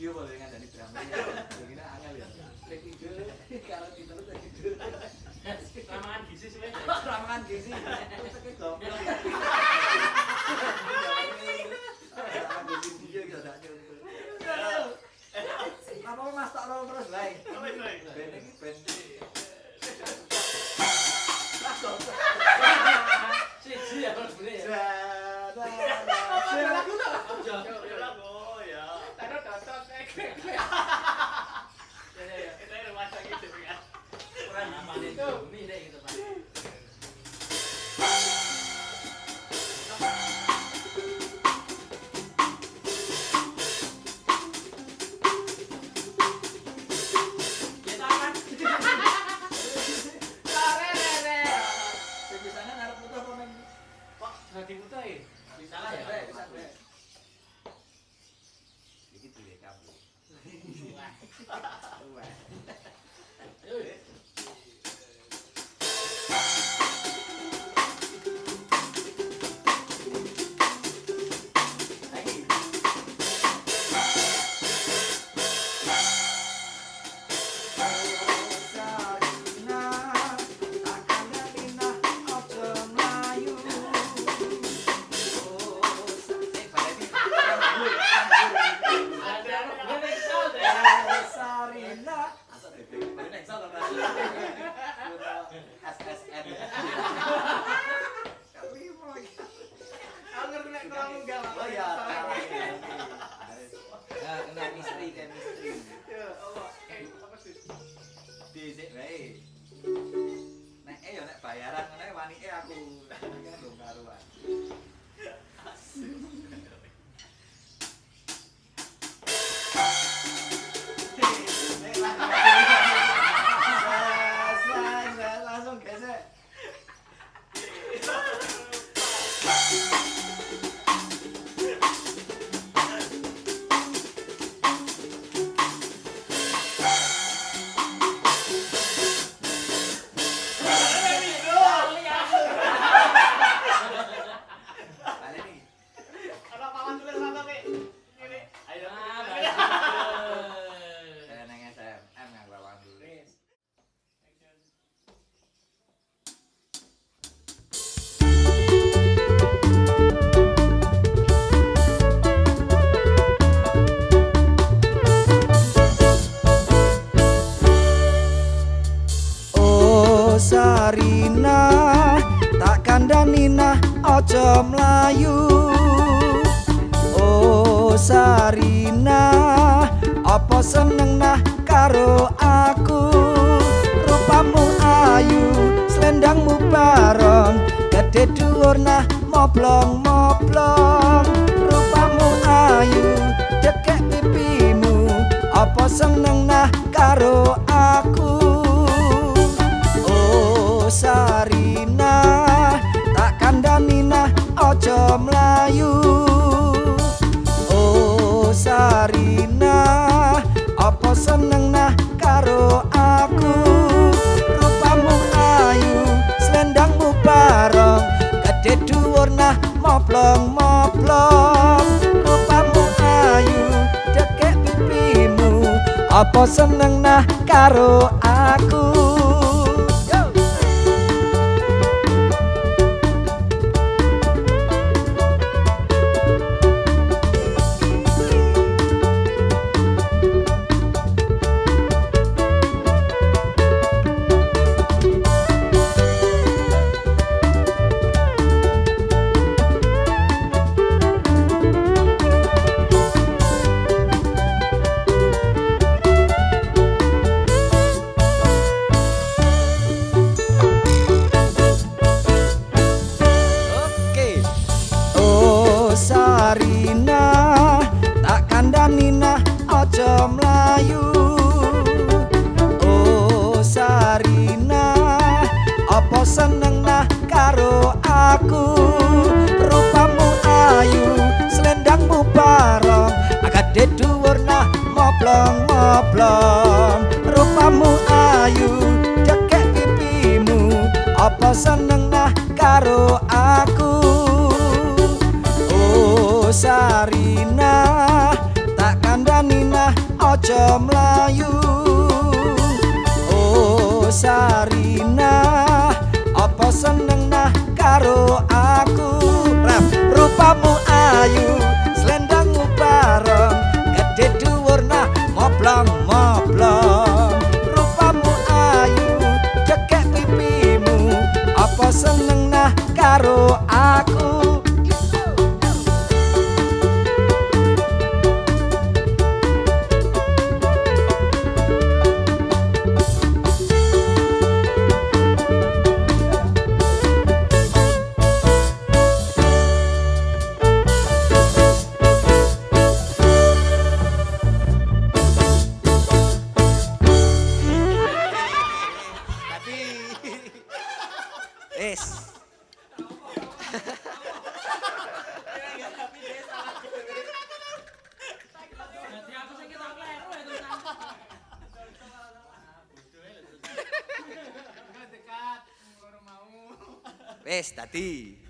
video kalau yang ada di drama ya. Kita angel ya. Trik video kalau diterus trik video ramangan gizi sih ramangan gizi. Wow. Dude, Ya? Eh, apa sih? Dhisik wae. Nek eh ya nek bayaran ngene wanike aku. Karuan. Langsung gesek. Sarina tak kandhani nah aja mlayu. Oh Sarina apa seneng nah karo aku? Rupamu ayu selendangmu barong gede dhuwur nah moblong-moblong. Rupamu ayu dekek pipimu apa seneng seneng nah karo aku. Rupamu ayu selendangmu barong. Gede dhuwur nah moblong-moblong. Rupamu ayu dekek pipimu. Apa seneng nah karo aku moblong-moblong. Rupamu ayu, dekek pipimu, apa seneng nah karo aku Oh Sarina tak kandhani nah ojo mlayu Oh Sarina apa seneng nah karo aku rupamu ayu mau. wis tadi